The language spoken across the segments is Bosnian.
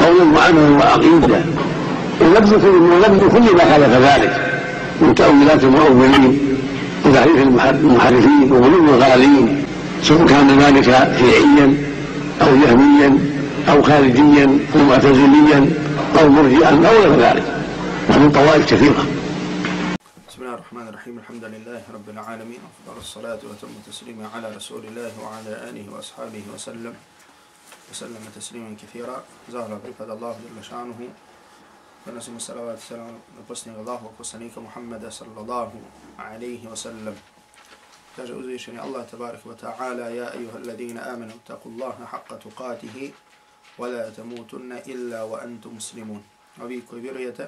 قولا وعملا وعقيدة. ونبذ كل كل ما خالف ذلك. من تأويلات المؤولين وتحريف المحرفين وغلو الغالين. سواء كان ذلك شيعيا أو جهميا أو خارجيا أو معتزليا أو مرجئا أو غير ذلك. ومن طوائف كثيرة. بسم الله الرحمن الرحيم. الحمد لله رب العالمين. أفضل الصلاة وتم التسليم على رسول الله وعلى آله وأصحابه وسلم. وسلم تسليما كثيرا. زهر بك الله جل شأنه. ونسلم السلامات السلام نقصني الله وقصنيك محمد صلى الله عليه وسلم. كاجة أزيشني الله تبارك وتعالى يا أيها الذين آمنوا اتقوا الله حق تقاته ولا تموتن إلا وأنتم مسلمون. وبيك برية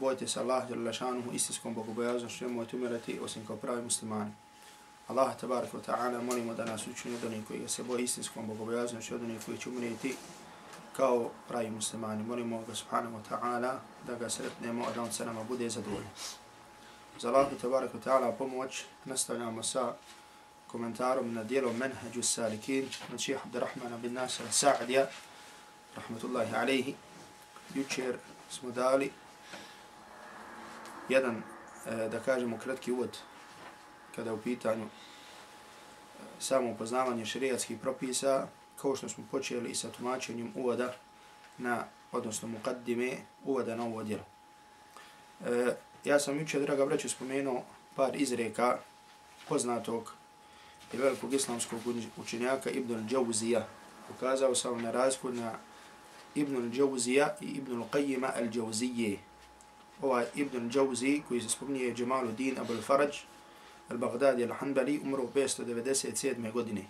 بوتس الله جل شأنه. استسكم بقبيازن شموة مرتي. وسنكم مسلمان. Allah tabaraka wa ta'ala molimo da nas učini od onih koji se boje istinskom bogobojaznošću, od onih koji će umrijeti kao pravi muslimani. Molimo ga subhanahu wa ta'ala da ga sretnemo, a da on se nama bude zadovoljan. Za Allah tabaraka wa ta'ala pomoć nastavljamo sa komentarom na dijelo Menhađu Salikin na šeha Abdurrahmana bin Nasir Sa'adija, rahmatullahi alaihi. Jučer smo dali jedan, eh, da kažemo, kratki uvod kada je u pitanju e, samo upoznavanje šerijatskih propisa, kao što smo počeli sa tumačenjem uvoda na, odnosno mukaddime, uvoda na ovo djelo. E, ja sam juče, draga braću, spomenuo par izreka poznatog i velikog islamskog učenjaka Ibn al-đauzija. Ukazao sam na razliku na Ibn al-đauzija i Ibn al-Qayyima al-đauzije. ovaj Ibn Džawzi koji se spominje Jamaluddin Abul Faraj al-Baghdadi al-Hanbali umro 597. godine.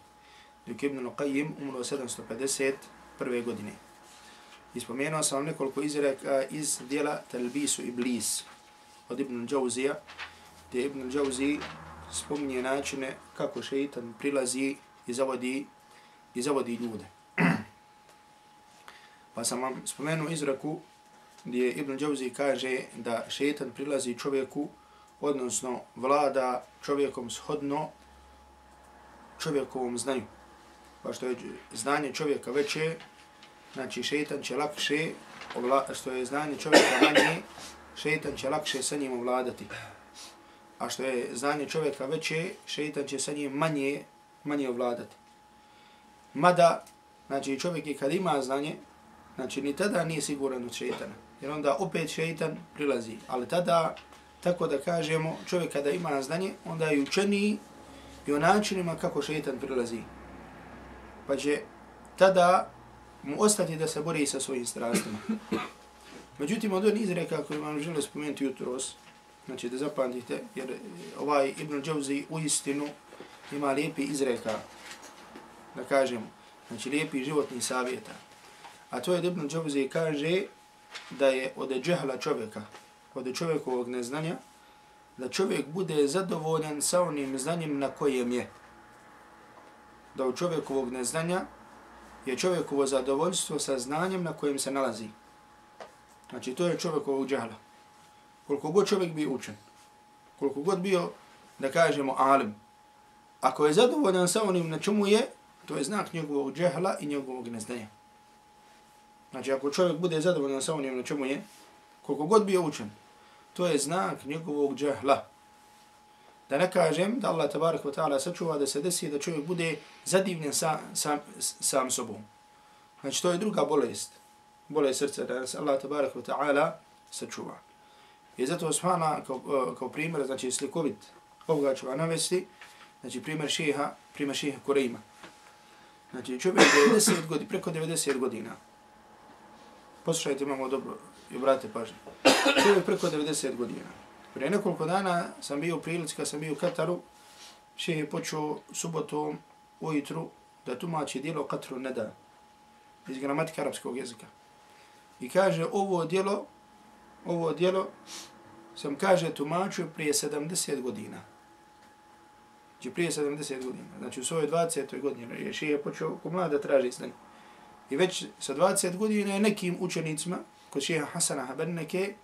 Dok Ibn Qayyim umro 751. godine. Ispomenuo sam nekoliko izreka iz dijela Talbisu Iblis od Ibn Džawzija gdje Ibn al-Jawzi spominje načine kako šeitan prilazi i zavodi, i zavodi ljude. pa sam vam spomenuo izreku gdje Ibn al-Jawzi kaže da šeitan prilazi čovjeku, odnosno vlada čovjekom shodno čovjekovom znanju. Pa što je znanje čovjeka veće, znači šeitan će lakše, što je znanje čovjeka manje, šeitan će lakše sa njim ovladati. A što je znanje čovjeka veće, šeitan će sa njim manje, manje ovladati. Mada, znači čovjek i kad ima znanje, znači ni tada nije siguran od šeitana. jer onda opet šeitan prilazi. Ali tada, tako da kažemo, čovjek kada ima znanje, onda je učeniji i o načinima kako šeitan prilazi. Pa će tada mu ostati da se bori sa svojim strastima. Međutim, od onih izreka koje vam želim spomenuti jutros, znači da zapamtite, jer ovaj Ibn Džavzi u istinu ima lijepi izreka, da kažemo, znači lijepi životni savjeta. A to je Ibn Džavzi kaže, da je od džehla čovjeka, od čovjekovog neznanja, da čovjek bude zadovoljan sa onim znanjem na kojem je. Da od čovjekovog neznanja je čovjekovo zadovoljstvo sa znanjem na kojem se nalazi. Znači, to je čovjekovog džahla. Koliko god čovjek bi učen, koliko god bio, da kažemo, alim, ako je zadovoljan sa onim na čemu je, to je znak njegovog džehla i njegovog neznanja. Znači, ako čovjek bude zadovoljan sa onim na čemu je, koliko god bio učen, to je znak njegovog džahla. Da ne kažem da Allah tabarak wa ta'ala sačuva da se desi da čovjek bude zadivljen sa, sam, sam sobom. Znači, to je druga bolest. Bolest srca da se Allah tabarak wa ta'ala sačuva. I zato Osmana kao, e, kao primjer, znači slikovit, ovoga ću ga navesti, znači primjer šeha, primjer šeha Kureyma. Znači, čovjek je 90 godina, preko 90 godina, Poslušajte, imamo dobro i obrate pažnje. Čovjek preko 90 godina. Pre nekoliko dana sam bio u prilici, kad sam bio u Kataru, še je počeo subotom ujutru da tumači dijelo Katru Neda iz gramatike arapskog jezika. I kaže, ovo dijelo, ovo dijelo sam, kaže, tumačio prije 70 godina. Znači prije 70 godina. Znači u svojoj 20. godini je šije počeo ko mlada traži znanje. I već sa 20 godina je nekim učenicima, kod šeha Hasana Haberneke,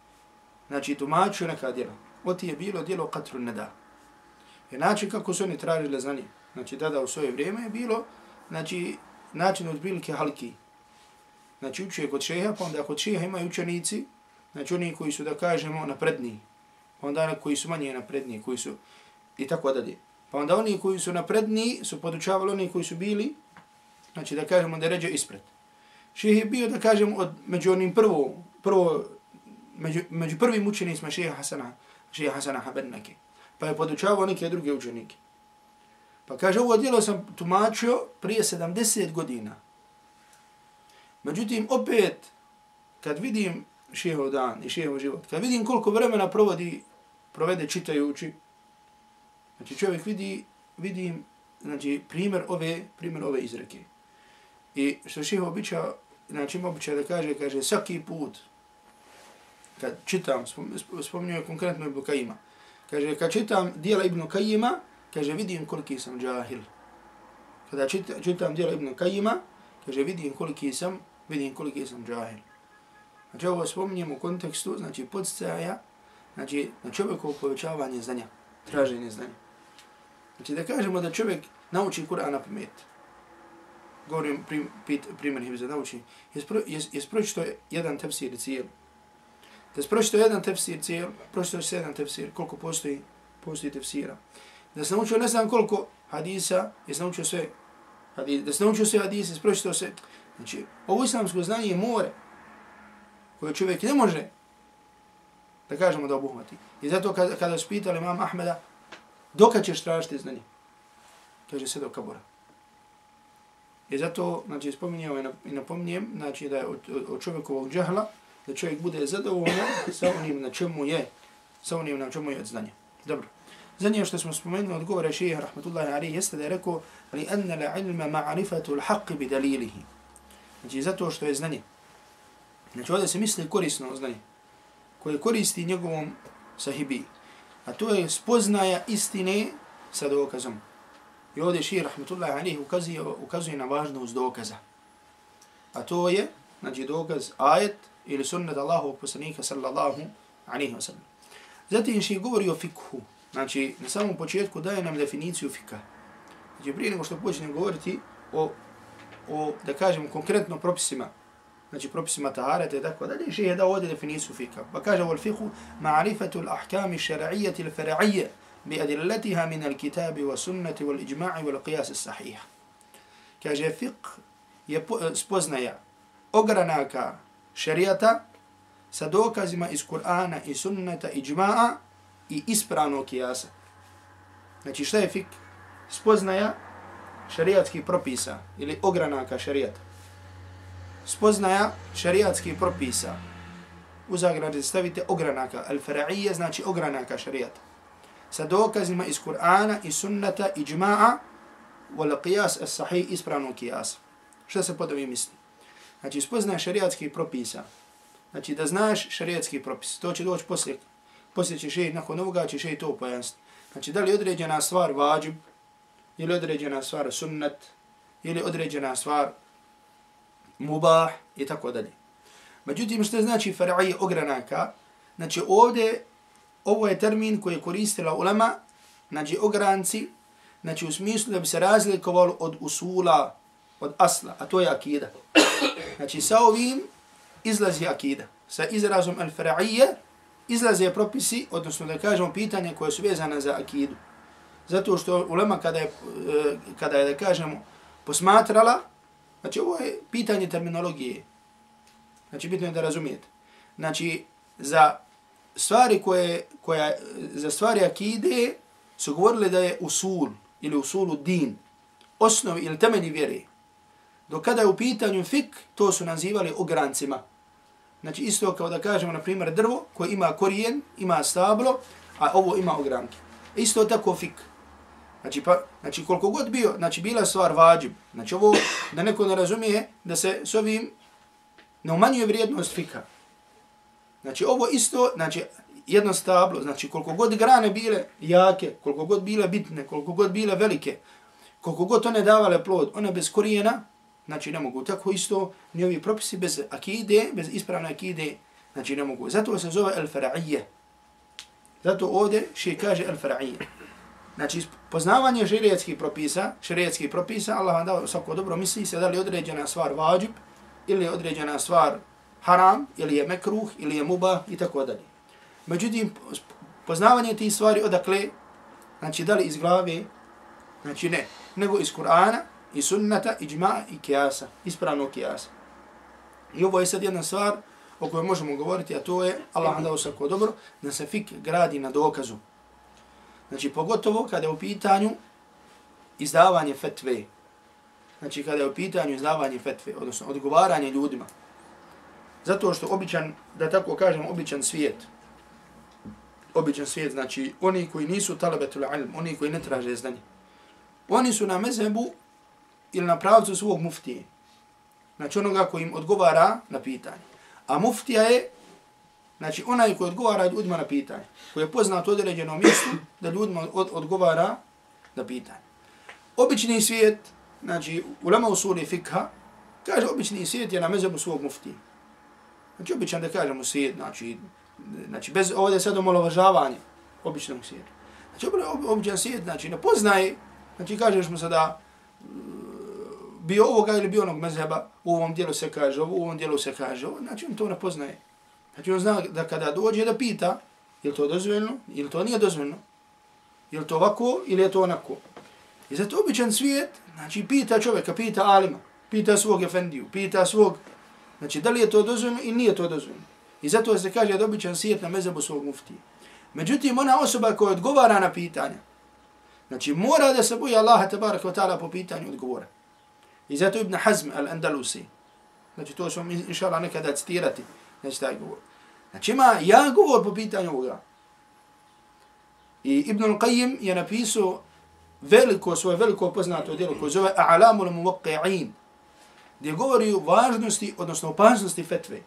znači tumačio neka djela. Oti je bilo djelo Katru Neda. Je način kako su oni tražili znanje. Znači tada u svoje vrijeme je bilo, znači način od bilike halki. Znači učuje kod šeha, pa onda kod šeha imaju učenici, znači oni koji su, da kažemo, napredniji. Pa onda koji su manje napredniji, koji su i tako dalje. Pa onda oni koji su napredniji su podučavali oni koji su bili, znači da kažemo da ređe ispred. Šeh je bio, da kažem, od, među onim prvo, prvo među, među prvim učenicima šeha Hasana, šeha Hasana Habernake. Pa je podučavao neke druge učenike. Pa kaže, ovo djelo sam tumačio prije 70 godina. Međutim, opet, kad vidim šehov dan i šehov život, kad vidim koliko vremena provodi, provede čitajući, Znači čovjek vidi, vidim, znači, primjer ove, primjer ove izreke. I što ših običao znači ima običaj da kaže, kaže svaki put, kad čitam, spominjuje konkretno Ibn Kajima, kaže, kad čitam dijela Ibn Kajima, kaže, vidim koliki sam džahil. Kada čitam, čitam dijela Ibn Kajima, kaže, vidim koliki sam, vidim koliki sam džahil. Znači ovo spominjem u kontekstu, znači podstaja, znači na čovjekovo povećavanje znanja, traženje znanja. Znači da kažemo da čovjek nauči Kur'an na pamet. Govorim prim, pit, primjer Hibza, nauči. Jes pročito jedan tefsir cijel. Da se pročito jedan tefsir cijel, pročito se jedan tefsir, koliko postoji, postoji tefsira. Da se naučio ne znam koliko hadisa, jes naučio sve hadisa. Da se naučio sve hadisa, jes pročito se. Znači, ovo islamsko znanje je more koje čovjek ne može da kažemo da obuhvati. I zato kada, kada su pitali imam Ahmeda, Dokad ćeš tražiti znanje? Kaže se do kabura. I zato, znači, spominjamo ovaj, i napominjem, znači, da je od, od čovjekovog džahla, da čovjek bude zadovoljan sa onim na čemu je, sa onim na čemu je od znanja. Dobro. Zadnje što smo spomenuli od govora šeha, rahmatullahi alihi, jeste da je rekao, li anna la ilma ma'arifatu l'haqi bi dalilihi. Znači, zato što je znanje. Znači, ovdje se misli korisno znanje, koje koristi njegovom sahibi. A to je spoznaja istine sa dokazom. I ovdje šir, rahmatullahi alihi, ukazuje, ukazuje na važnost dokaza. A to je, znači, dokaz ajet ili sunnet Allahu poslanika sallallahu alihi wa sallam. Zatim šir govori o fikhu. Znači, na samom početku daje nam definiciju fika. Znači, prije nego što počnem govoriti o, o da kažem, konkretno propisima znači propisima taharete i tako dalje, še je da ovdje definiciju fika. Pa kaže u fiqhu, ma'rifatu l'ahkami šara'ijati l'fara'ije bi adillatiha min al-kitabi wa sunnati wal ijma'i wal qiyas sahih. Kaže fiqh je spoznaja ogranaka šerijata sa dokazima iz Kur'ana i sunneta ijma'a i ispravnog kijasa. Znači šta je fik? Spoznaja šerijatskih propisa ili ogranaka šerijata. spoznaja šerijatskih propisa. U zagradi stavite ogranaka. Al-fara'ije znači ogranaka šerijata. Sa dokazima iz Kur'ana i sunnata i džma'a wal qiyas as sahih ispravno qiyas. Šta se pod ovim misli? Znači spoznaja šariatski propisa. Znači da znaš šariatski propis. To će doći poslije. Poslije će šeji nakon ovoga će šeji to pojasniti. Znači da li određena stvar vađib ili određena stvar sunnat ili određena stvar mubah i tako dalje. Međutim, što znači far'i ogranaka? Znači ovdje, ovo je termin koji je koristila ulema, znači ogranci, znači u smislu da bi se razlikovalo od usula, od asla, a to je akida. Znači sa ovim izlazi akida. Sa izrazom al-fara'ije izlaze propisi, odnosno da kažemo pitanje koje su vezane za akidu. Zato što ulema kada je, e, kada je da kažemo, posmatrala, Znači, ovo je pitanje terminologije. Znači, bitno je da razumijete. Znači, za stvari koje, koja, za stvari akide su govorili da je usul ili usulu din, osnovi ili temelji vjere. Dok kada je u pitanju fik, to su nazivali ograncima. Znači, isto kao da kažemo, na primjer, drvo koje ima korijen, ima stablo, a ovo ima ogranke. Isto tako fik. Znači, pa, znači koliko god bio, znači bila stvar vađib. Znači ovo da neko ne razumije da se s ovim ne umanjuje vrijednost fika. Znači ovo isto, znači jedno stablo, znači koliko god grane bile jake, koliko god bile bitne, koliko god bile velike, koliko god one davale plod, one bez korijena, znači ne mogu. Tako isto ni ovi propisi bez akide, bez ispravne akide, znači ne mogu. Zato se zove el-fara'ije. Zato ovdje še kaže el-fara'ije. Znači, poznavanje širijetskih propisa, širijetskih propisa, Allah vam dao svako dobro, misli se da li određena stvar vađib, ili određena stvar haram, ili je mekruh, ili je mubah, i tako dalje. Međutim, poznavanje tih stvari odakle, znači da li iz glave, znači ne, nego iz Kur'ana, i sunnata, i džma, i kijasa, ispravno kijasa. I ovo je sad jedna stvar o kojoj možemo govoriti, a to je, Allah nam dao svako dobro, da se fik gradi na dokazu. Znači, pogotovo kada je u pitanju izdavanje fetve. Znači, kada je u pitanju izdavanje fetve, odnosno odgovaranje ljudima. Zato što običan, da tako kažem, običan svijet, običan svijet, znači oni koji nisu talabetul ilm, oni koji ne traže znanje, oni su na mezebu ili na pravcu svog muftije. Znači onoga koji im odgovara na pitanje. A muftija je Znači, onaj koji odgovara ljudima na pitanje, koji je poznat u određenom mjestu, da ljudima od, odgovara na pitanje. Obični svijet, znači, u lama usuli fikha, kaže, obični svijet je na mezebu svog muftije. Znači, običan da kažemo svijet, znači, znači bez ovdje sad omalovažavanje običnog svijeta. Znači, običan svijet, znači, ne poznaje, znači, kažeš mu sada, e, bio ovoga ili bio onog mezheba, u ovom dijelu se kaže ovo, u ovom dijelu se kaže ovo, znači, on to ne poznaje. Znači on zna da kada dođe da pita, je to dozvoljno, ili to nije dozvoljno, je to ovako ili je to onako. I zato običan svijet, znači pita čovjeka, pita alima, pita svog efendiju, pita svog, znači da li je to dozvoljeno i nije to dozvoljeno. I zato se kaže da običan sijet na mezabu svog muftije. Međutim, ona osoba koja odgovara na pitanja, znači mora da se boji Allaha tabarak wa ta'ala po pitanju odgovora. I zato Ibn Hazm al-Andalusi, znači to ćemo inša Allah nekada citirati, Znači taj govor. Znači ima ja govor po pitanju ovoga. I Ibn al-Qayyim je napisao veliko, svoje veliko poznato djelo koje zove A'lamu al-Muwaqqi'in gdje govori o važnosti, odnosno opasnosti fetve.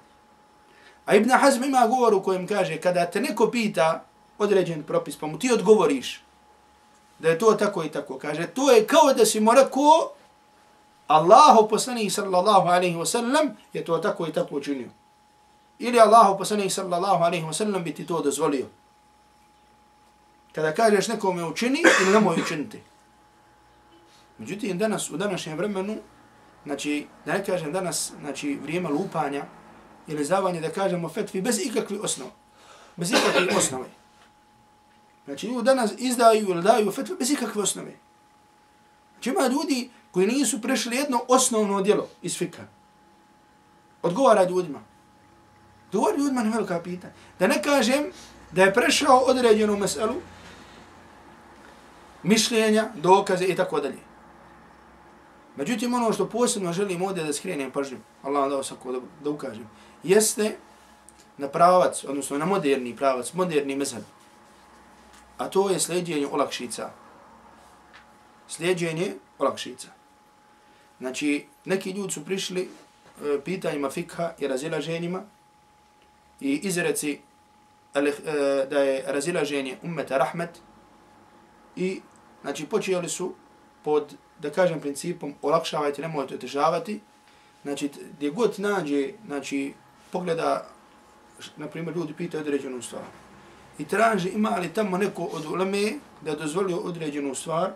A Ibn Hazm ima govor u kojem kaže kada te neko pita određen propis pa mu ti odgovoriš da je to tako i tako. Kaže to je kao da si mu rekao Allahu poslanih sallallahu alaihi wa sallam je to tako i tako učinio ili Allahu poslanik sallallahu alaihi wa sallam bi ti to dozvolio. Kada kažeš nekome učini ili nemoj učiniti. Međutim, danas, u današnjem vremenu, znači, da ne kažem danas, znači, vrijeme lupanja ili zavanje, da kažemo fetvi bez ikakve osnove. Bez ikakve osnove. Znači, ljudi danas izdaju ili daju fetvi bez ikakve osnove. Znači, ima ljudi koji nisu prešli jedno osnovno djelo iz fika. Odgovara ljudima. Govori ljudima na velika pitanja. Da ne kažem da je prešao određenu meselu, mišljenja, dokaze i tako dalje. Međutim, ono što posebno želim ovdje da skrenem pažnju, Allah vam dao sako da, da ukažem, jeste na pravac, odnosno na moderni pravac, moderni mezheb. A to je slijedjenje olakšica. Slijedjenje olakšica. Znači, neki ljudi su prišli e, pitanjima fikha i razilaženjima, i izreci e, da je razilaženje ummeta rahmet i znači počeli su pod da kažem principom olakšavajte, nemojte otežavati. Znači gdje god nađe, znači pogleda, na primjer ljudi pitaju određenu stvar i traži ima li tamo neko od uleme da dozvolio određenu stvar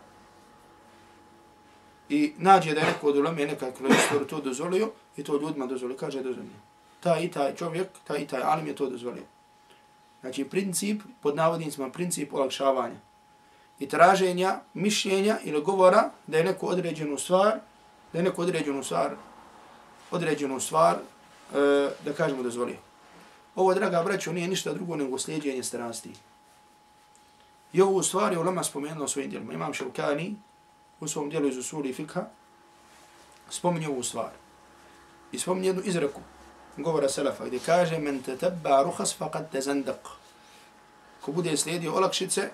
i nađe da je neko od uleme nekakve stvari to dozvolio i to ljudima dozvolio, kaže dozvolio taj i taj čovjek, taj i taj alim je to dozvolio. Znači princip, pod navodnicima, princip olakšavanja i traženja, mišljenja ili govora da je neku određenu stvar, da je neku određenu stvar, određenu stvar, e, da kažemo dozvolio. Ovo, draga braćo, nije ništa drugo nego slijedjenje strasti. I ovu stvar je ulama spomenuo svojim djelima. Imam Šelkani u svom djelu iz Usuli i Fikha spominje ovu stvar. I spominje jednu izreku govora Selefa, gdje kaže men te tebba ruhas faqad te zendak. Ko bude slijedio olakšice,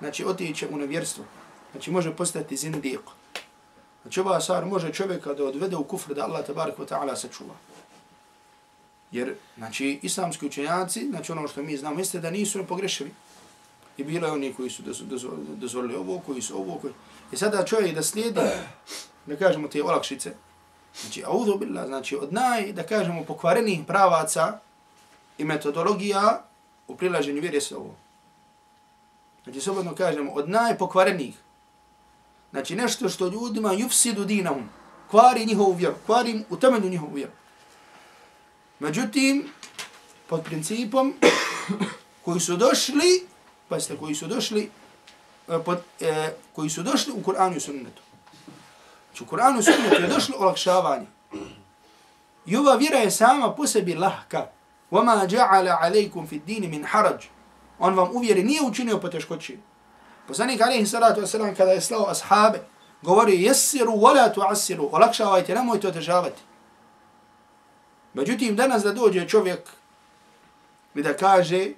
znači otiće u nevjerstvo. Znači može postati zindiq. Znači ova stvar može čovjeka da odvede u kufr da Allah tabarik wa ta'ala sačuva. Jer, znači, islamski učenjaci, znači ono što mi znamo, jeste da nisu pogrešili. I bilo je oni koji su dozvolili ovo, koji su ovo, koji... I sada čovjek da slijedi, da kažemo, te olakšice, znači, audhu billah, znači, od naj, da kažemo, pokvarenih pravaca i metodologija u prilaženju vjeri se ovo. Znači, slobodno kažemo, od najpokvarenih, znači, nešto što ljudima jufsidu dinahum, kvari njihovu vjeru, kvari u temelju njihovu vjeru. Međutim, pod principom koji su došli, pazite, koji su došli, e, pod, e, koji su došli u Kur'anu i sunnetu. Znači, u Kur'anu i sunnetu je došlo olakšavanje. I ova vjera je sama po sebi lahka. وَمَا جَعَلَ عَلَيْكُمْ فِي الدِّينِ مِنْ حَرَجِ On vam uvjeri nije učinio poteškoći. Poslanik alaihi salatu wasalam kada je slao ashabe, govori jesiru wala tu'asiru, olakšavajte, nemojte otežavati. Međutim, danas da dođe čovjek i da kaže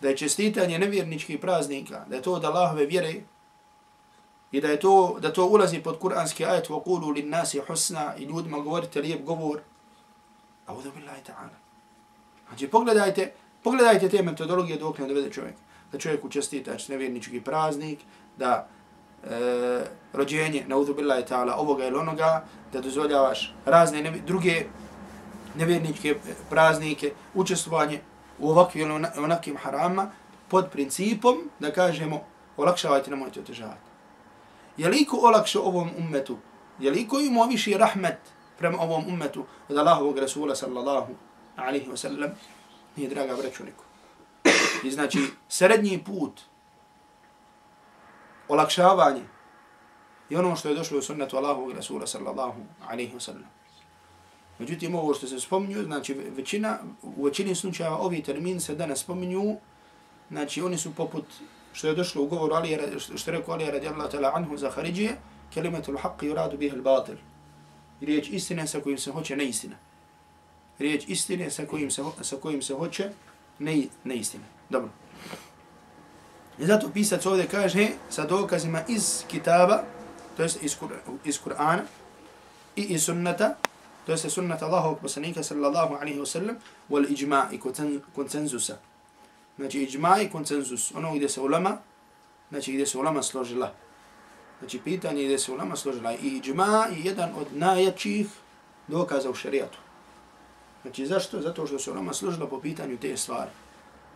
da je čestitanje nevjerničkih praznika, da je to od Allahove vjere i da je to, da to ulazi pod kuranski ajet wa qulu lin nasi husna i ljudima govorite lijep govor, a udu billahi ta'ala. Znači, pogledajte, pogledajte te metodologije dok ne dovede čovjek. Da čovjek učestita znači nevjernički praznik, da e, rođenje, na udubila je ta'ala, ovoga ili onoga, da dozvoljavaš razne nevi, druge nevjerničke praznike, učestvovanje u ovakvim ili onakim harama, pod principom da kažemo olakšavajte, nemojte otežavati. Je li ko olakša ovom ummetu? Je li ko ima viši rahmet prema ovom ummetu od Allahovog Rasula sallallahu alaihi wa sallam? Nije draga vreću niko. I znači, srednji put, olakšavanje, je ono što je došlo u sunnetu Allahovog Rasula sallallahu alaihi wa sallam. Međutim, ovo što se spominju, znači većina, u većini slučajeva ovi termin se danas spominju, znači oni su poput, što je došlo u govoru Ali, što je rekao Ali radijallahu ta'ala anhu za Haridžije, kelimetul haqqi uradu bih al-batil. Riječ istine sa kojim se hoće neistina. Riječ istine sa kojim se, sa kojim se hoće ne, istine Dobro. I zato pisac ovdje kaže sa dokazima iz kitaba, to jest iz, iz Kur'ana i iz sunnata, to jest sunnata Allahovog poslanika sallallahu alaihi wa sallam, wal iđma i koncenzusa. Znači iđma i koncenzus, ono gdje se ulama, znači gdje se ulama složila. Znači pitanje gdje se ulama složila. I iđma i jedan od najjačih dokaza u šarijatu. Znači zašto? Zato što se ulema složila po pitanju te stvari.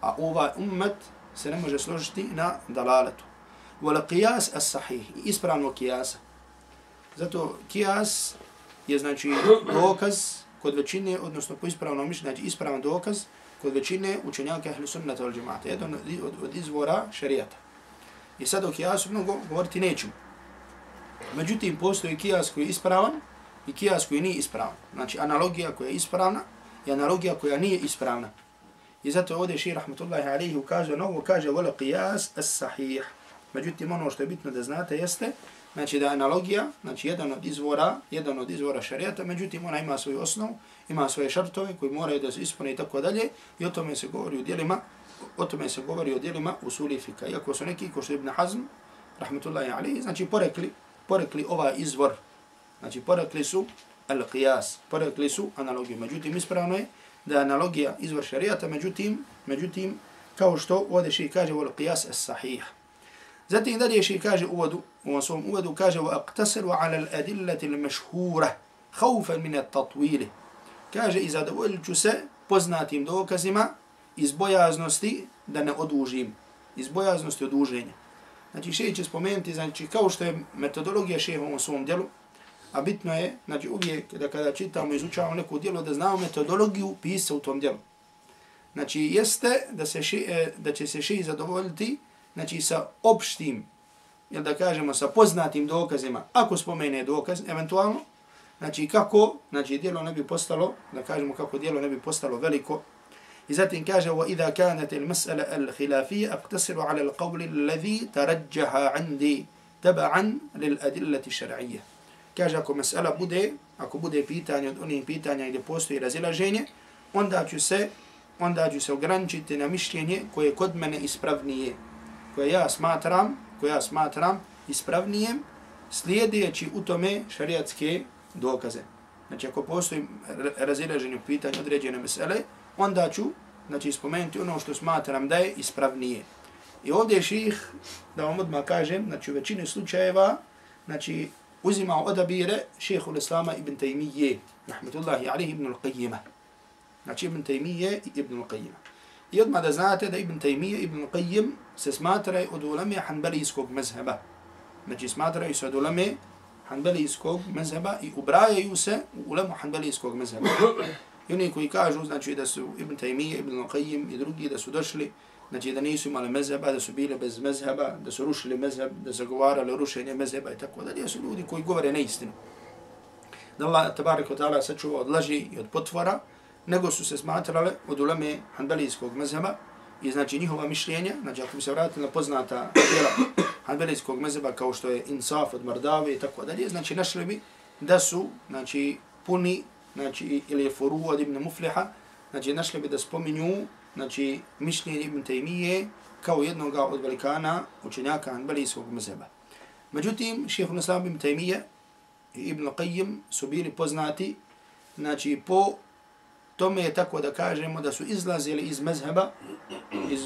A ovaj ummet se ne može složiti na dalaletu. Wal qiyas as-sahih, ispravno qiyasa. Zato qiyas je znači dokaz kod većine, odnosno po ispravnom mišljenju, znači ispravan dokaz kod većine učenjaka ahli sunnata wal džemata. Jedan od, od, od izvora šarijata. I sad o kijasu mnogo govoriti nećemo. Međutim, postoji kijas koji je ispravan i kijas koji nije ispravan. Znači, analogija koja je ispravna je analogija koja nije ispravna. I zato ovdje šir rahmatullahi alaihi ukazuje novo, kaže, vola qiyas as sahih. Međutim, ono što je bitno da znate jeste, znači da je analogija, znači jedan od izvora, jedan od izvora šarijata, međutim ona ima svoju osnovu, ima svoje šartove koji moraju da se ispune i tako dalje i o tome se govori u dijelima, o tome se govori u dijelima usuli fika. Iako su neki, ko što Ibn Hazm, rahmetullahi alihi, znači porekli, porekli ovaj izvor, znači porekli su al-qiyas, porekli su analogiju. Međutim, ispravno je da je analogija izvor šarijata, međutim, međutim, kao što ovdje še kaže, al-qiyas as-sahih. Zatim dalje še kaže uvodu, u ovom svom uvodu kaže wa aqtasiru ala al-adillati al-mashhura khawfan min at-tatwil. Kaže i zadovoljit se poznatim dokazima iz bojaznosti da ne odužim, iz bojaznosti oduženja. Znači šeji će spomenuti, znači kao što je metodologija šeha u svom djelu, a bitno je, znači uvijek da kada čitamo i izučavamo neko djelo, da znamo metodologiju pisa u tom djelu. Znači jeste da, se še, e, da će se še zadovoljiti znači sa opštim, jel da kažemo sa poznatim dokazima, ako spomene dokaz, eventualno, znači kako, znači dijelo ne bi postalo, da kažemo kako dijelo ne bi postalo veliko, I zatim kaže وَإِذَا كَانَتِ الْمَسْأَلَ الْخِلَافِيَ أَقْتَصِرُ عَلَى الْقَوْلِ الَّذِي تَرَجَّهَ عِنْدِي تَبَعًا لِلْأَدِلَّةِ الشَّرْعِيَّ Kaže ako mesela bude, ako bude pitanje od onih pitanja gdje postoji razilaženje, onda ću se, onda ću se ograničiti na mišljenje koje kod mene ispravnije koje ja smatram, koje ja smatram ispravnijem, slijedeći u tome šariatske dokaze. znači ako postoji razilaženje u pitanju određene mesele, onda ću znači, spomenuti ono što smatram da je ispravnije. I ovdje je ših, da vam odmah kažem, znači u većini slučajeva, znači uzimao odabire šehu Islama ibn Taymiye, rahmetullahi alihi ibn al-Qayyima. Znači ibn Taymiye i ibn al-Qayyima. I odmah da znate da ibn Taymiye ibn al-Qayyim se smatraju od ulame hanbalijskog mezheba. Znači smatraju se od ulame hanbalijskog mezheba i ubrajaju se u ulemu hanbalijskog mezheba. I oni koji kažu, znači da su Ibn Taymiye, Ibn Al-Qayyim i drugi da su došli, znači da nisu imali mezheba, da su bili bez mezheba, da su rušili mezheb, da zagovarali rušenje mezheba i tako dalje, su ljudi koji govore neistinu. Da Allah tabarik wa ta'ala sačuva od laži i od potvora, nego su se smatrale od uleme hanbalijskog mezheba i znači njihova mišljenja, znači ako bi se vratili na poznata djela hanbelijskog mezheba kao što je Insaf od Mardave i tako dalje, znači našli bi da su znači, puni znači, ili je furu od Ibn Mufliha, znači našli bi da spominju znači, mišljenje Ibn Taymiye kao jednog od velikana učenjaka hanbelijskog mezheba. Međutim, šeho Nuslam Ibn Taymiye i Ibn Qayyim su bili poznati znači, po tome je tako da kažemo da su izlazili iz mezheba, iz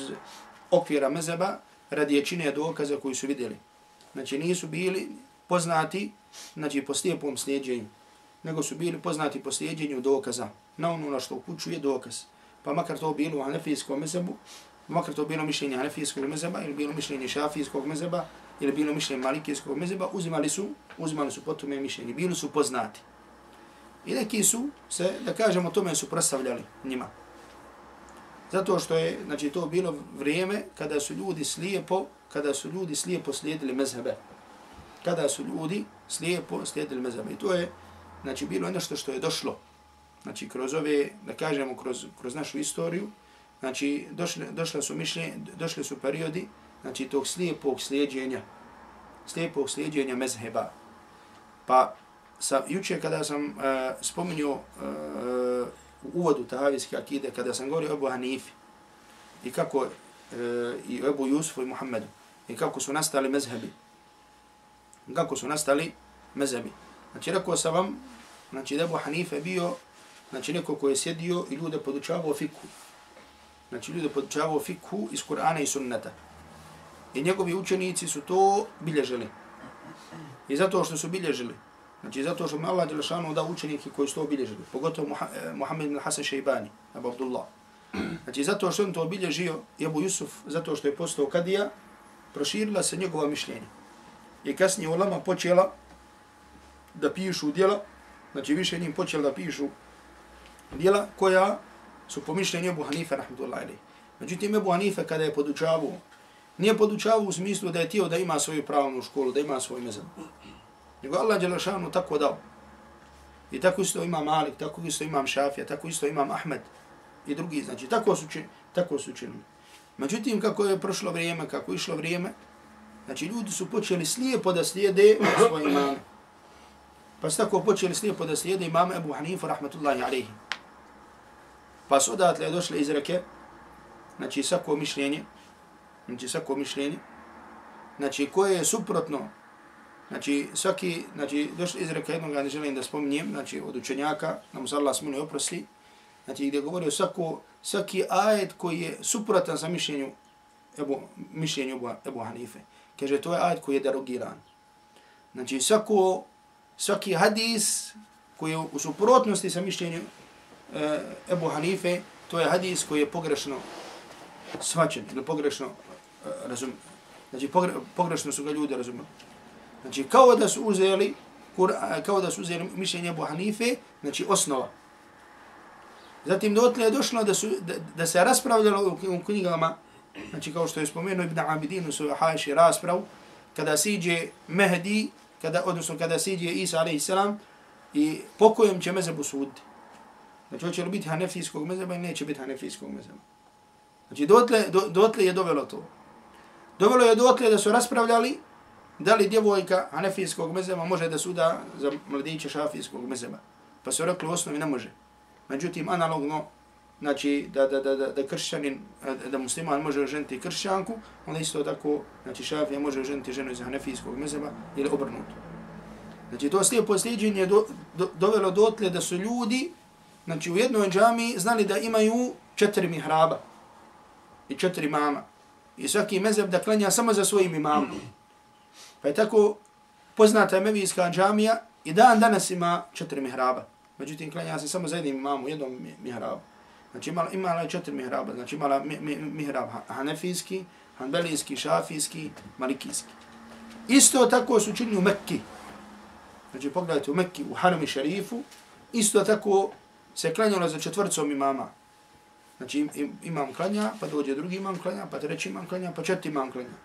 okvira mezheba, radi ječine dokaza koji su vidjeli. Znači nisu bili poznati znači, po slijepom slijedjenju, nego su bili poznati po slijedjenju dokaza, na ono na što upućuje dokaz. Pa makar to bilo u hanefijskom mezebu, makar to bilo mišljenje hanefijskog mezeba, ili bilo mišljenje šafijskog mezeba, ili bilo mišljenje malikijskog mezeba, uzimali su, uzimali su potom mišljenje, bili su poznati. I neki su se, da kažemo, tome su predstavljali njima. Zato što je, znači, to bilo vrijeme kada su ljudi slijepo, kada su ljudi slijepo slijedili mezhebe. Kada su ljudi slijepo slijedili mezhebe. I to je, znači, bilo nešto što je došlo. Znači, kroz ove, da kažemo, kroz, kroz našu istoriju, znači, došle, došle su mišlje, došle su periodi, znači, tog slijepog slijedjenja, slijepog slijedjenja mezheba. Pa, sa, juče kada sam uh, spominio uh, u uvodu tahavijske akide, kada sam govorio o Ebu Hanifi i kako uh, i Ebu Jusufu i Muhammedu i kako su nastali mezhebi. Kako su nastali mezhebi. Znači, rekao sam vam, znači, da Ebu Hanife bio znači, neko ko je sjedio i ljude podučavao fikhu. Znači, ljude podučavao fikhu iz Kur'ana i sunnata. I njegovi učenici su to bilježili. I zato što su bilježili, Znači, zato što mi Allah Đelešanu da učenike koji su to bilježili. pogotovo eh, Muhammed ibn Hasan Šeibani, Abu Abdullah. Znači, zato što on to obilježio, Jebu Jusuf, Yusuf, zato što je postao kadija, proširila se njegova mišljenja. I kasnije ulama počela da pišu djela, znači više njim počela da pišu djela koja su po mišljenju Abu Hanife, rahmatullahi alaih. Međutim, Abu Hanife kada je podučavao, nije podučavao u smislu da je tio da ima svoju pravnu školu, da ima svoj mezan. Nego Allah Đelešanu tako dao. I tako isto ima Malik, tako isto imam Šafija, tako isto imam Ahmed i drugi. Znači, tako su, čin, tako su činili. Međutim, kako je prošlo vrijeme, kako je išlo vrijeme, znači ljudi su počeli slijepo da slijede svoje imame. Pa su tako počeli slijepo da slijede imam Ebu Hanifu, rahmatullahi alaihi. Pa su odatle došle izreke, znači svako mišljenje, znači svako mišljenje, znači koje je suprotno Znači, svaki, znači, došle izreke jednog, ne želim da spominjem, znači, od učenjaka, nam se Allah smuni oprosti, znači, gdje govori o svako, svaki ajet koji je suprotan sa mišljenju Ebu, mišljenju Ebu, Ebu Hanife. Kaže, to je ajet koji je derogiran. Znači, svako, svaki hadis koji je u suprotnosti sa mišljenju Eh, Ebu Hanife, to je hadis koji je pogrešno svačen ili pogrešno eh, razum. Znači, pogre, pogrešno su ga ljudi razumeli. Znači, kao da su uzeli, eh, kao da su uzeli mišljenje Abu Hanife, znači osnova. Zatim dotle je došlo da, su, da, da se raspravljalo u knjigama, znači kao što je spomenuo Ibn Abidin u svojoj hajši raspravu, kada siđe Mehdi, kada, odnosno kada siđe Isa a.s. i po kojem će mezebu suditi. Znači, hoće li biti hanefijskog mezeba ili neće biti hanefijskog mezeba. Znači, dotle, do, dotle je dovelo to. Dovelo je dotle da su raspravljali da li djevojka hanefijskog mezheba može da suda za mladiće šafijskog mezheba. Pa su rekli u osnovi ne može. Međutim, analogno, znači da, da, da, da, da kršćanin, da musliman može ženiti kršćanku, onda isto tako, znači šafija može ženiti ženu iz hanefijskog mezheba ili obrnuto. Znači to slijepo slijedženje do, do, dovelo dotle da su ljudi znači u jednoj džami znali da imaju četiri mihraba i četiri mama. I svaki mezeb da klanja samo za svojim imamom. Pa je tako poznata je mevijska džamija i dan danas ima četiri mihraba. Međutim, klanja se samo za jednim imamom, jednom mihrabu. Znači imala, imala je četiri mihraba. Znači imala mi, mi, mihrab hanefijski, hanbelijski, šafijski, malikijski. Isto tako su činili u Mekki. Znači pogledajte u Mekki, u Harami Šerifu, isto tako se klanjalo za četvrcom imama. Znači imam klanja, pa dođe drugi imam klanja, pa treći imam klanja, pa četvrti imam klanja.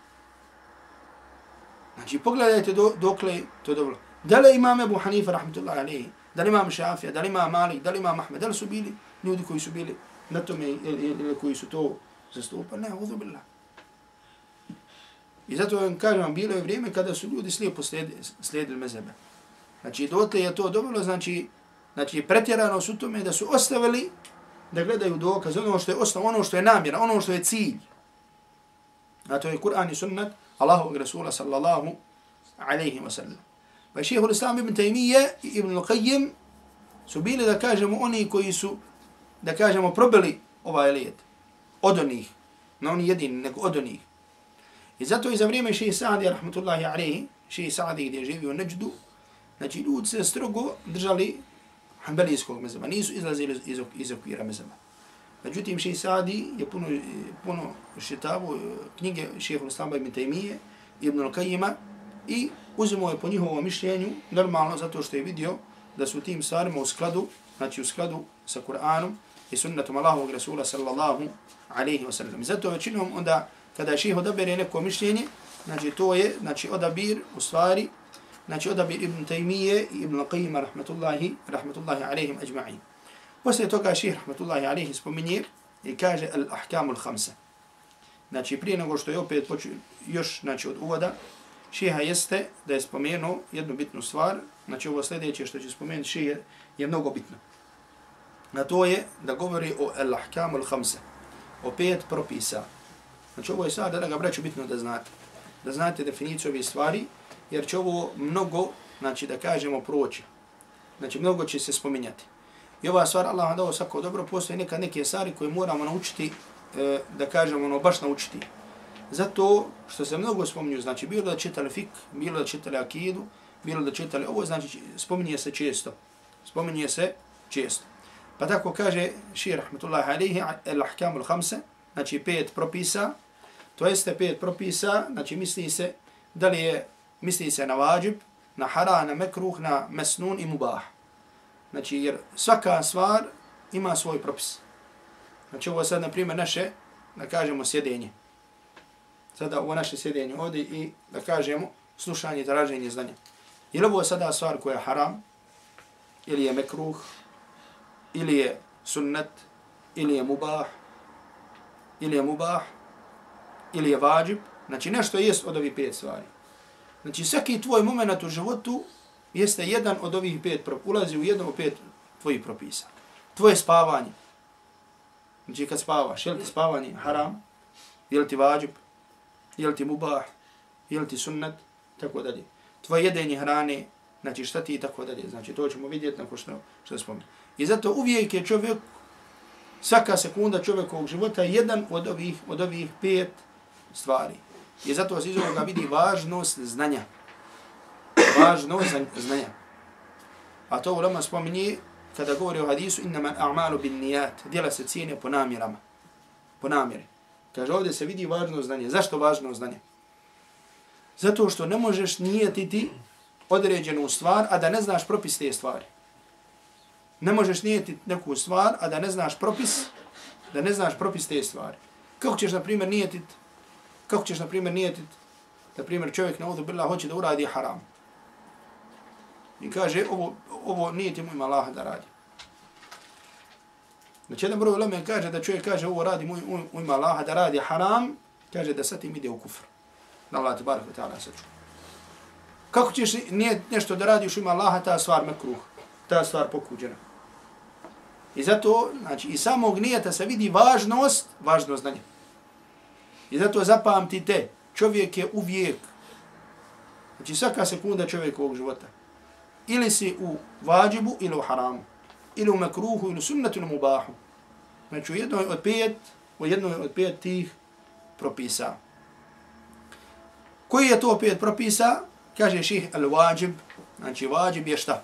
Znači pogledajte do, dokle to je dobro. Da li imam Ebu Hanifa, rahmatullahi alihi, da li imam Šafija, da li imam Malik, da li imam Ahmed, da li su bili ljudi koji su bili na tome ili koji su to zastupali? Ne, uzu billah. I zato vam kažem, bilo je vrijeme kada su ljudi slijepo slijedili, slijedili mezebe. Znači, dotle je to dobro, znači, znači pretjerano su tome da su ostavili da gledaju dokaz, ono što je osnov, ono što je namjera, ono što je cilj. A to je Kur'an i sunnat Allahovog Rasula sallallahu alaihi wa sallam. Pa šehhul Islam ibn Taymiye i ibn Al-Qayyim su bili, da kažemo, oni koji su, da kažemo, probili ovaj lijet. Od onih. Na oni jedini, nego od onih. I zato i za vrijeme šehi Sa'di, rahmatullahi alaihi, šehi Sa'di gdje živi u Neđdu, znači ljudi se strogo držali hanbelijskog mezema, nisu izlazili iz, iz okvira mezema. Međutim, šehi Sa'di je puno, puno šitavu e, knjige šehi Islamba ibn Taymiye, ibn Al-Qayyima i uzimo je po njihovom mišljenju, normalno zato što je vidio da su tim stvarima u skladu, znači u skladu sa Kur'anom i sunnatom Allahovog Rasula sallallahu alaihi wa sallam. Zato većinom onda kada je odabere neko mišljenje, znači to je znači odabir u stvari, znači odabir Ibn Taymiye i Ibn Qayyim rahmetullahi, rahmetullahi alaihim ajma'in. Poslije toga ših rahmetullahi alaihi spominje i kaže al-ahkamu khamsa. Znači prije nego što je opet poču, još znači od uvoda, šiha jeste da je spomenuo jednu bitnu stvar, znači ovo sljedeće što će spomenuti šiha je mnogo bitno. Na to je da govori o al-ahkamu khamsa, o pet propisa. Znači ovo je sad, da ga braću bitno da znate. Da znate definiciju ove stvari, jer će ovo mnogo, znači da kažemo, proći. Znači mnogo će se spominjati. I ova stvar, Allah vam dao svako dobro, postoje neka neke stvari koje moramo naučiti, e, da kažemo, ono, baš naučiti. Zato što se mnogo spominju, znači bilo da čitali fik, bilo da čitali akidu, bilo da čitali ovo, znači spominje se često. Spominje se često. Pa tako kaže šir, rahmatullahi alihi, Al-Ahkamul al-hamse, znači pet propisa, to jeste pet propisa, znači misli se da li je, misli se na vađib, na hara, na mekruh, na mesnun i mubah. Znači jer svaka stvar ima svoj propis. Znači ovo sad na primjer naše, da kažemo sjedenje. Sada ovo naše sjedenje ovdje i da kažemo slušanje i traženje znanja. Je li ovo sada stvar koja je haram, ili je mekruh, ili je sunnet, ili je mubah, ili je mubah, ili je vađib, znači nešto jest od ovih pet stvari. Znači svaki tvoj moment u životu jeste jedan od ovih pet, ulazi u jedno od pet tvojih propisa. Tvoje spavanje. Znači kad spavaš, je li ti spavanje haram, je li ti vađib, je li ti mubah, je li ti sunnet, tako dalje. Tvoje jedenje hrane, znači šta ti i tako dalje. Znači to ćemo vidjeti nakon što, što spomenu. I zato uvijek je čovjek, svaka sekunda čovjekovog života jedan od ovih, od ovih pet stvari. I zato se iz ovoga vidi važnost znanja. Važnost znanja. A to ulema spominje kada govori o hadisu innama a'malu bin nijat. Djela se cijene po namjerama. Po namjeri. Kaže ovdje se vidi važnost znanja. Zašto važnost znanje? Zato što ne možeš nijetiti određenu stvar, a da ne znaš propis te stvari. Ne možeš nijetiti neku stvar, a da ne znaš propis, da ne znaš propis te stvari. Kako ćeš, na primjer, nijetiti Kako ćeš, na primjer, nijetit, na primjer, čovjek na udu bila hoće da uradi haram. I kaže, ovo, ovo nijeti mu ima Allah da radi. Znači, jedan broj uleme kaže da čovjek kaže, ovo radi mu, mu ima Allah da radi haram, kaže da sad tim ide u kufr. Na Allah te barak ta'ala saču. Kako ćeš nije nešto da radiš ima Allaha, ta stvar mekruh, ta stvar pokuđena. I zato, znači, i samog nijeta se vidi važnost, važnost znanja. I zato zapamtite, čovjek je uvijek, znači svaka sekunda čovjekovog života, ili si u vađibu ili u haramu, ili u makruhu ili sunnetu ili mubahu. Znači u jednoj od pet, u jednoj od pet tih propisa. Koji je to pet propisa? Kaže ših al-vađib, znači vađib je šta?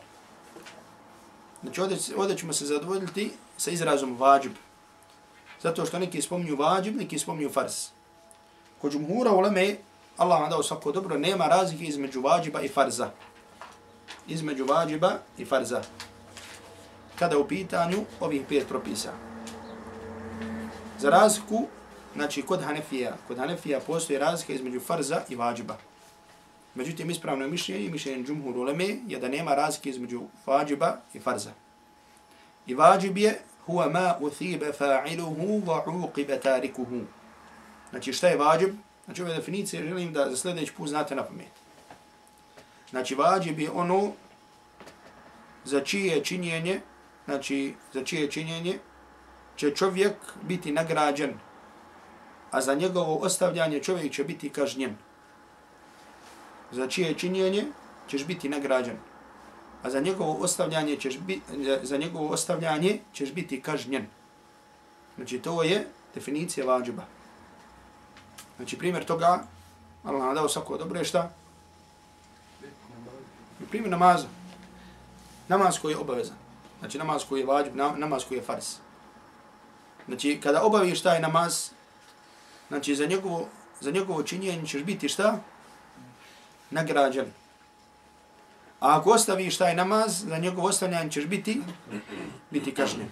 Znači ovdje, ovdje ćemo se zadovoljiti sa izrazom vađib. Zato što neki spominju vađib, neki spominju fars. Kod džumhura uleme, Allah vam dao svako dobro, nema razlike između vađiba i farza. Između vađiba i farza. Kada u pitanju ovih pet propisa. Za razliku, znači kod Hanefija, kod Hanefija postoji razlika između farza i vađiba. Međutim, ispravno mišljenje mišljenje džumhur uleme je da nema razlike između vađiba i farza. I vađib je huwa ma uthiba fa'iluhu wa uqiba tarikuhu. Znači šta je vađib? Znači ove definicije želim da za sljedeći put znate na pamet. Znači vađib je ono za čije činjenje, znači za čije činjenje će čovjek biti nagrađen, a za njegovo ostavljanje čovjek će biti kažnjen. Za čije činjenje ćeš biti nagrađen, a za njegovo ostavljanje ćeš biti za njegovo ostavljanje ćeš biti kažnjen. Znači to je definicija vađiba. Znači primjer toga Allah nam dao svako dobro je šta? Primjer namaza. Namaz koji je obavezan. Znači namaz koji je vađib, namaz koji je fars. Znači kada obaviš taj namaz, znači za njegovo, za njegovo činjenje ćeš biti šta? Nagrađan. A ako ostaviš taj namaz, za njegovo ostavljanje ćeš biti, biti kažnjen.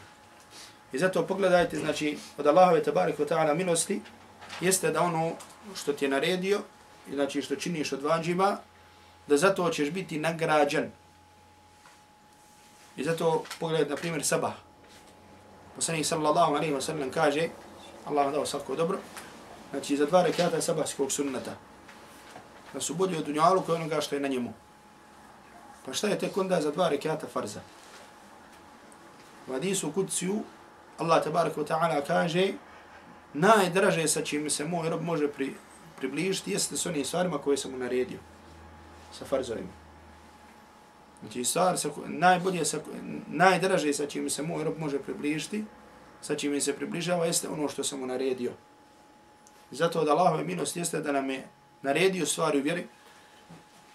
I zato pogledajte, znači, od Allahove tabarik wa ta'ala milosti, jeste da ono što ti je naredio, znači što činiš od vađima, da zato ćeš biti nagrađen. I zato pogled, na primjer, sabah. Poslanih sallallahu alaihi wa sallam kaže, Allah vam dao svako dobro, znači za dva rekata sabahskog sunnata, da su bolji od dunjalu koje onoga što je na njemu. Pa šta je tek onda za dva rekata farza? U hadisu kudciju, Allah tabaraka wa ta'ala kaže, najdraže sa čim se moj rob može pri, približiti jeste s onim stvarima koje sam mu naredio. Sa farzovima. Znači, stvar sa, najbolje sa, najdraže sa čim se moj rob može približiti, sa čim se približava, jeste ono što sam mu naredio. Zato da Allahove milost jeste da nam je naredio stvari u vjeri,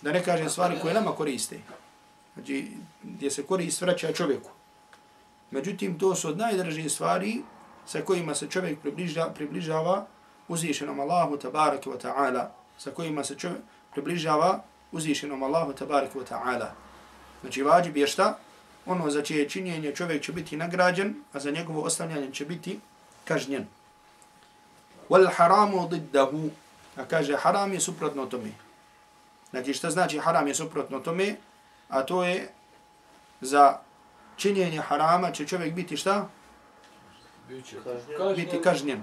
da ne kažem stvari koje nama koriste. Znači, gdje se korist vraća čovjeku. Međutim, to su od najdražije stvari sa kojima se čovjek približava, približava uzvišenom Allahu tabaraka wa ta'ala. Sa kojima se čovjek približava uzvišenom Allahu tabaraka wa ta'ala. Znači, vađib je šta? Ono za čije činjenje čovjek će biti nagrađen, a za njegovo ostavljanje će biti kažnjen. Wal haramu diddahu. A kaže, haram je suprotno tome. Znači, šta znači haram je suprotno tome? A to je za činjenje harama će čovjek biti šta? Biti kažnjen.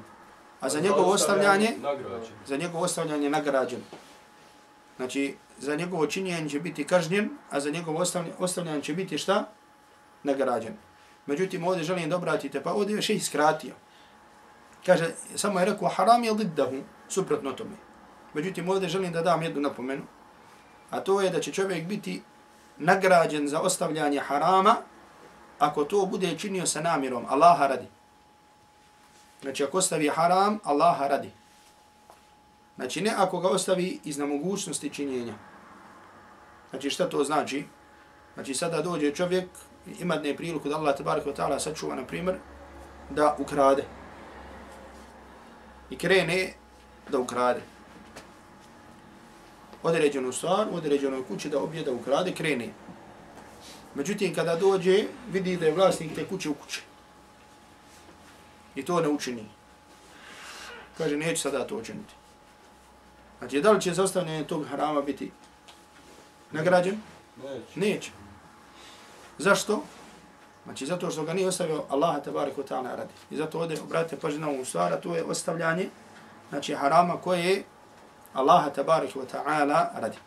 A za njegovo ostavljanje? Za njegovo ostavljanje nagrađen. Znači, za njegovo činjenje će biti kažnjen, a za njegovo ostavljanje će biti šta? Nagrađen. Međutim, ovdje želim da obratite, pa ovdje je še iskratio. Kaže, samo je rekao, haram je liddahu, suprotno tome. Međutim, ovdje želim da dam jednu napomenu, a to je da će čovjek biti nagrađen za ostavljanje harama, ako to bude činio sa namirom, Allaha radi. Znači, ako ostavi haram, Allaha radi. Znači, ne ako ga ostavi iz nemogućnosti činjenja. Znači, šta to znači? Znači, sada dođe čovjek, ima dne priliku da Allah tabarik wa ta'ala sačuva, na primjer, da ukrade. I krene da ukrade. Određenu stvar, u određenoj kući da obje da ukrade, krene. Međutim, kada dođe, vidi da je vlasnik te kuće u kući. I to ne učini. Kaže, neću sada to učiniti. Znači, da li će zastavljanje tog harama biti nagrađen? Neće. Neće. Zašto? Znači, zato što ga nije ostavio Allaha tabarik wa ta'ala radi. I zato ovdje, obratite pažnje na ovu stvar, to je ostavljanje znači, harama koje je Allaha tabarik wa ta'ala radi.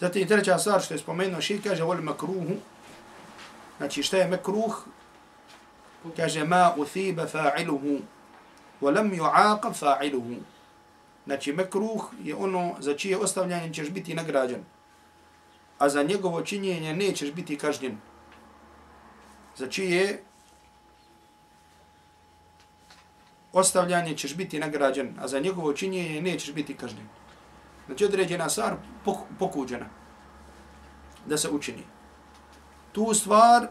Zatim treća stvar što je spomenuo ši, kaže, voli makruhu. Znači, šta je makruh? Kaže, ma uthiba fa'iluhu, wa lam fa'iluhu. Znači, makruh je ono za čije ostavljanje ćeš biti nagrađen. a za njegovo činjenje nećeš biti kažnjen. Za čije ostavljanje ćeš biti nagrađen, a za njegovo činjenje nećeš biti kažnjen. Znači određena stvar pokuđena da se učini. Tu stvar,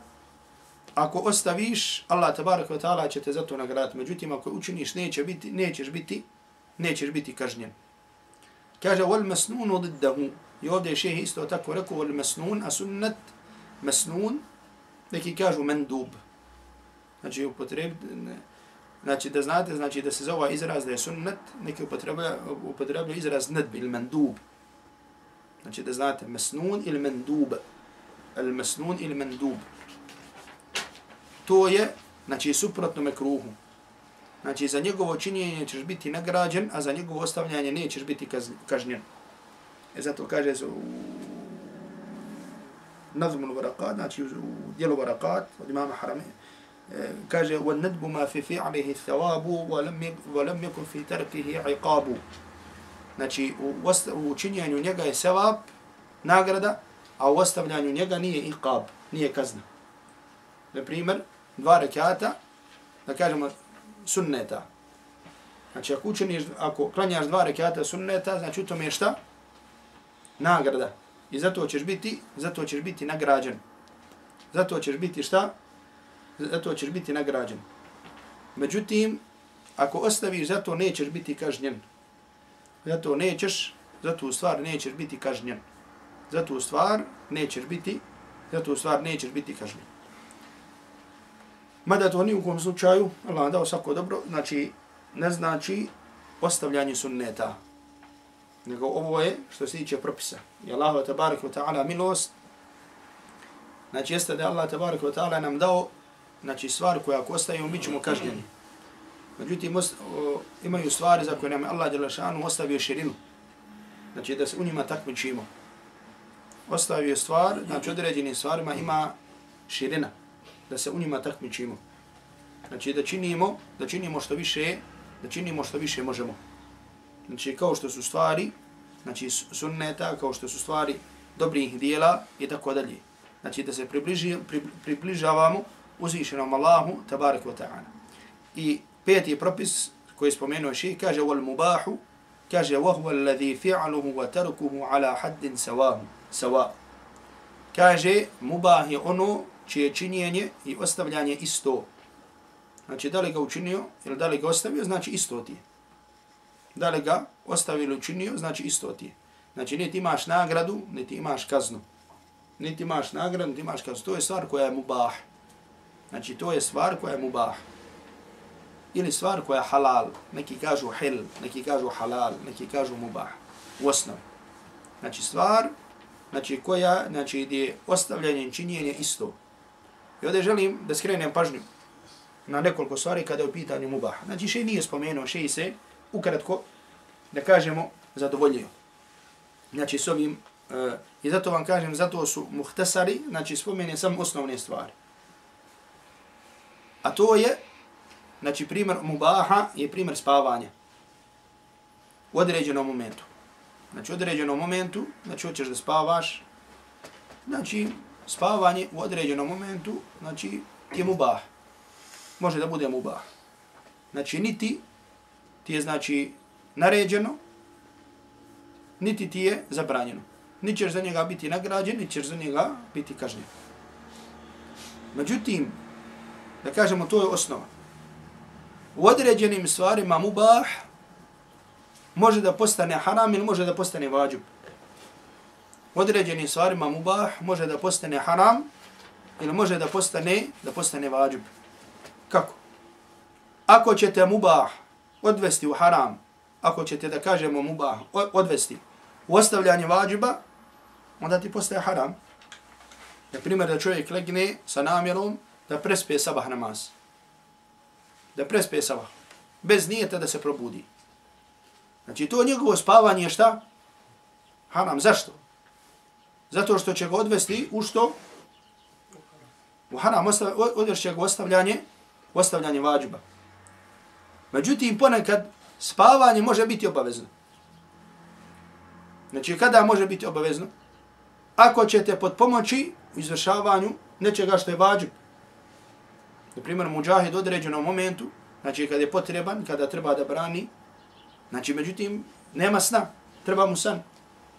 ako ostaviš, Allah tabarak wa ta'ala će te za to nagraditi. Međutim, ako učiniš, neće biti, nećeš biti, nećeš biti kažnjen. Kaže, wal masnunu diddahu. I ovdje je šehe isto tako rekao, wal masnun, a sunnet, masnun, neki kažu mendub. Znači, upotrebi, Znači da znate, znači da se zove ovaj izraz da je sunnet, neki upotrebljaju upotrebljaju izraz nedb ili mendub. Znači da znate masnun ili mendub. Al masnun ili mendub To je, znači, suprotno mekruhu. Znači, za njegovo činjenje ćeš biti nagrađen, a za njegovo ostavljanje nećeš biti kažnjen. E zato kaže se u nazmu varakat, znači u dijelu varakat od imama Harame, kaže وَالنَّدْبُ مَا فِي فِعْلِهِ الثَّوَابُ وَلَمْ يَكُنْ فِي تَرْكِهِ عِقَابُ Znači, u, u činjenju njega je sevap, nagrada, a u ostavljanju njega nije iqab, nije kazna. Na primjer, dva rekata, da kažemo sunneta. Znači, ako učiniš, ako klanjaš dva rekata sunneta, znači u tome je šta? Nagrada. I zato ćeš biti, zato ćeš biti nagrađen. Zato ćeš biti šta? zato ćeš biti nagrađen. Međutim, ako ostaviš, zato nećeš biti kažnjen. Zato nećeš, zato u stvar nećeš biti kažnjen. Zato u stvar nećeš biti, zato u stvar nećeš biti kažnjen. Mada to ni u kom slučaju, Allah dao svako dobro, znači, ne znači ostavljanje sunneta. Nego ovo je što se tiče propisa. I Allah, tabarik wa ta'ala, milost, znači jeste da Allah, tabarik wa ta'ala, nam dao znači stvar koja ako ostavimo, mi ćemo kažnjeni. Međutim, imaju stvari za koje nam Allah Đelešanu ostavio širinu. Znači da se u njima takmičimo. Ostavio stvar, znači određenim stvarima ima širina. Da se u njima takmičimo. Znači da činimo, da činimo što više, da činimo što više možemo. Znači kao što su stvari, znači sunneta, kao što su stvari dobrih dijela i tako dalje. Znači da se približi, približavamo uzvišenom Allahu, tabarik wa ta'ala. I peti propis koji spomenuo še, kaže wal mubahu, kaže wa huwa فعله fi'luhu wa tarkuhu ala سواء. Kaže mubah je ono čije činjenje i ostavljanje isto. Znači da li ga učinio ili da li ga ostavio, znači isto ti je. Da li ga ostavio ili učinio, znači isto ti je. Znači niti imaš nagradu, niti imaš kaznu. Niti imaš nagradu, niti imaš kaznu. To je stvar koja je mubah. Znači, to je stvar koja je mubah. Ili stvar koja je halal. Neki kažu hil, neki kažu halal, neki kažu mubah. U osnovi. Znači, stvar znači, koja znači, gdje ostavljanje činjenje isto. I ovdje želim da skrenem pažnju na nekoliko stvari kada je u pitanju mubah. Znači, še nije spomenuo, še se ukratko, da kažemo, zadovoljio. Znači, s ovim, uh, i zato vam kažem, zato su muhtasari, znači, spomenem samo osnovne stvari. A to je, znači primjer mubaha je primjer spavanja. U određenom momentu. Znači u određenom momentu, znači hoćeš da spavaš, znači spavanje u određenom momentu, znači je mubah. Može da bude mubah. Znači niti ti je znači naređeno, niti ti je zabranjeno. Ni ćeš za njega biti nagrađen, ni ćeš za njega biti kažnjen. Međutim, da kažemo to je osnova. U određenim stvarima mubah može da postane haram ili može da postane vađub. Određenim stvarima mubah može da postane haram ili može da postane da postane vađub. Kako? Ako ćete mubah odvesti u haram, ako ćete da kažemo mubah odvesti u ostavljanje vađuba, onda ti postaje haram. Na primjer da čovjek legne sa namjerom da prespe sabah namaz. Da prespe sabah. Bez nijeta da se probudi. Znači to njegovo spavanje je šta? Haram. Zašto? Zato što će ga odvesti u što? U haram. Odvešće ga ostavljanje, ostavljanje vađuba. Međutim, ponekad spavanje može biti obavezno. Znači, kada može biti obavezno? ako ćete pod pomoći u izvršavanju nečega što je vađib. Na primjer, muđahid određenom momentu, znači kada je potreban, kada treba da brani, znači međutim, nema sna, treba mu san.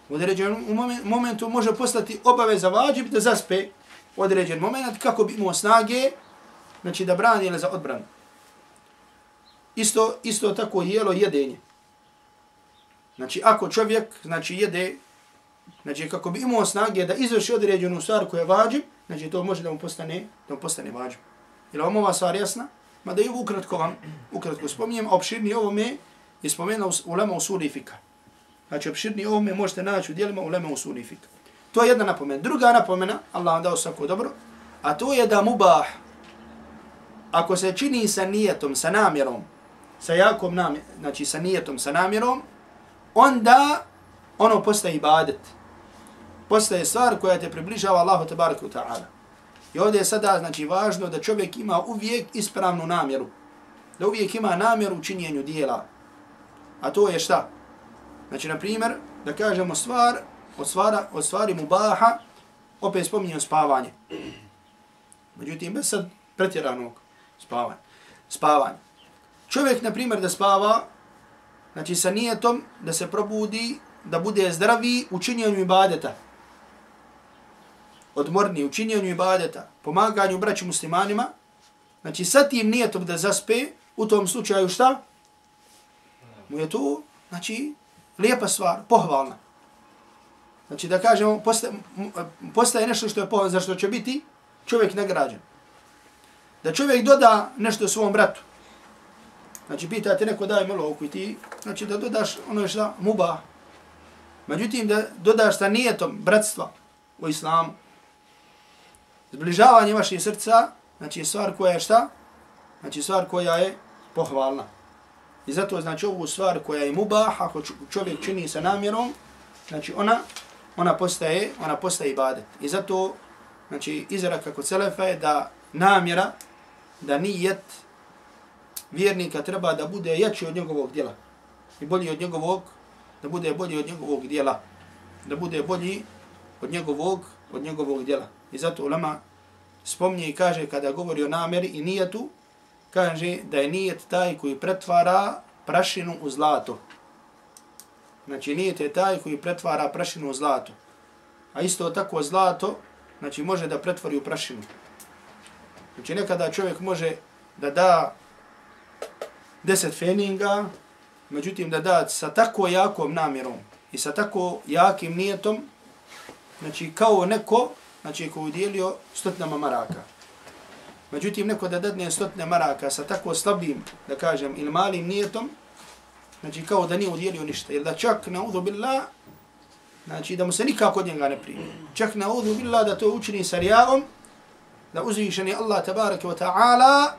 U određenom momentu može postati obaveza vađib da zaspe određen moment kako bi imao snage, znači da brani ili za odbranu. Isto, isto tako jelo jedenje. Znači, ako čovjek znači, jede, znači, kako bi imao snage da izvrši određenu stvar koja je vađib, znači, to može da mu postane, da mu postane vađib. Je li vam ova stvar jasna? Ma da je ukratko vam, ukratko spominjem, a opširni ovo me je spomenuo u lema usuli fika. Znači, opširni ovome možete naći u dijelima u lema usuli fika. To je jedna napomena. Druga napomena, Allah vam dao svako dobro, a to je da mubah, ako se čini sa nijetom, sa namjerom, sa jakom namjerom, znači sa nijetom, sa namjerom, onda ono postaje ibadet. Postaje stvar koja te približava Allahu tabaraka ta'ala. I ovdje je sada znači važno da čovjek ima uvijek ispravnu namjeru. Da uvijek ima namjeru u činjenju dijela. A to je šta? Znači, na primjer, da kažemo stvar, od, stvara, od stvari mubaha, opet spominjem spavanje. Međutim, bez sad pretjeranog spavanja. Spavanje. Čovjek, na primjer, da spava, znači sa nijetom da se probudi, da bude zdravi u činjenju ibadeta. Odmorni u činjenju ibadeta, pomaganju braću muslimanima, znači sa tim nijetom da zaspe, u tom slučaju šta? Mu je to, znači, lijepa stvar, pohvalna. Znači da kažemo, postaje, postaje nešto što je pohvalno, zašto će biti čovjek nagrađen. Da čovjek doda nešto svom bratu, Znači, pita te neko daj malo oku i ti, znači da dodaš ono što muba. Međutim, da dodaš sa nijetom bratstva u islamu. Zbližavanje vaših srca, znači stvar koja je šta? Znači stvar koja je pohvalna. I zato znači ovu stvar koja je mubah, ako čovjek čini sa namjerom, znači ona, ona postaje, ona postaje ibadet. I zato, znači izrak kako celefa je da namjera, da nijet, vjernika treba da bude jači od njegovog djela. I bolji od njegovog, da bude bolji od njegovog djela. Da bude bolji od njegovog, od njegovog djela. I zato ulama spomni i kaže kada govori o namjeri i nijetu, kaže da je nijet taj koji pretvara prašinu u zlato. Znači nijet je taj koji pretvara prašinu u zlato. A isto tako zlato, znači može da pretvori u prašinu. Znači nekada čovjek može da da deset feninga, međutim da da sa tako jakom namjerom i sa tako jakim nijetom, znači kao neko, znači ko udjelio stotnama maraka. Međutim, neko da dadne stotne maraka sa tako slabim, da kažem, ili malim nijetom, znači kao da nije udjelio ništa. Jer da čak na udhu billah, znači da mu se nikako od njega ne primi. Čak na udhu billah da to učini sa rijagom, da uzvišeni Allah tabaraka wa ta'ala,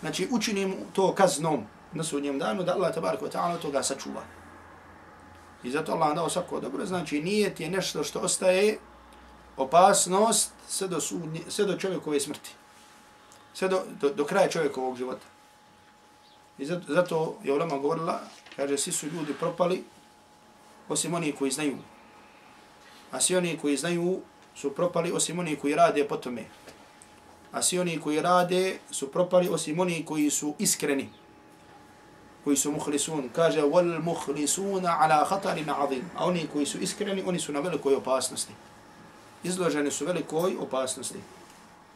znači učinim to kaznom na sudnjem danu da Allah tabaraka wa ta'ala toga sačuva. I zato Allah dao svako dobro, znači nijet je nešto što ostaje opasnost sve do, sudnje, sve do čovjekove smrti. Sve do, do, do kraja čovjekovog života. I zato, zato je ulema govorila, kaže, svi su ljudi propali, osim oni koji znaju. A svi oni koji znaju su propali, osim oni koji rade po tome a svi oni koji rade su propali osim oni koji su iskreni, koji su muhlisun. Kaže, wal muhlisuna ala khatarin azim. A oni koji su iskreni, oni su na velikoj opasnosti. Izloženi su velikoj opasnosti.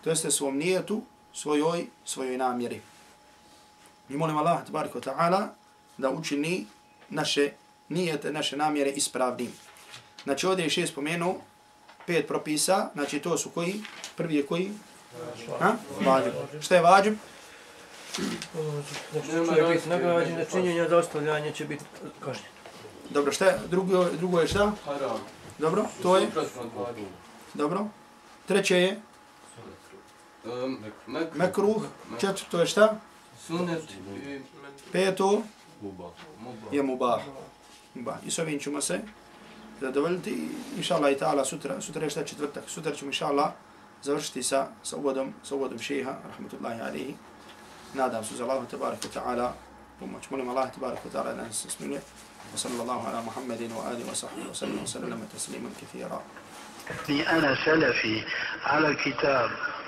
To jeste svom nijetu, svojoj, svojoj namjeri. Mi molim Allah, tabariko ta'ala, da učini naše nijete, naše namjere ispravnim. Znači, ovdje je šest spomenuo, pet propisa, znači to su koji? Prvi je koji? Ha? Vađib. Šta je vađib? Nagrađen na činjenja za ostavljanje će biti kažnjen. Dobro, šta je? Drugo, drugo je šta? Dobro, to je? Dobro. Treće je? Mekruh. Četvrto je šta? Sunet. Peto? Je mubah. Mubah. I s ovim ćemo se zadovoljiti. Inša Allah i ta'ala sutra, sutra je šta četvrtak. Sutra ćemo inša Allah završiti sa, sa uvodom, sa uvodom šeha, rahmatullahi alihi. Nadam se za Allah, tabaraka ta'ala, pomoć. Molim Allah, tibarak wa ta'ala, da nas se smiluje. وصلى الله على محمد وآله وصحبه وسلم وسلم تسليما كثيرا أنا سلفي على الكتاب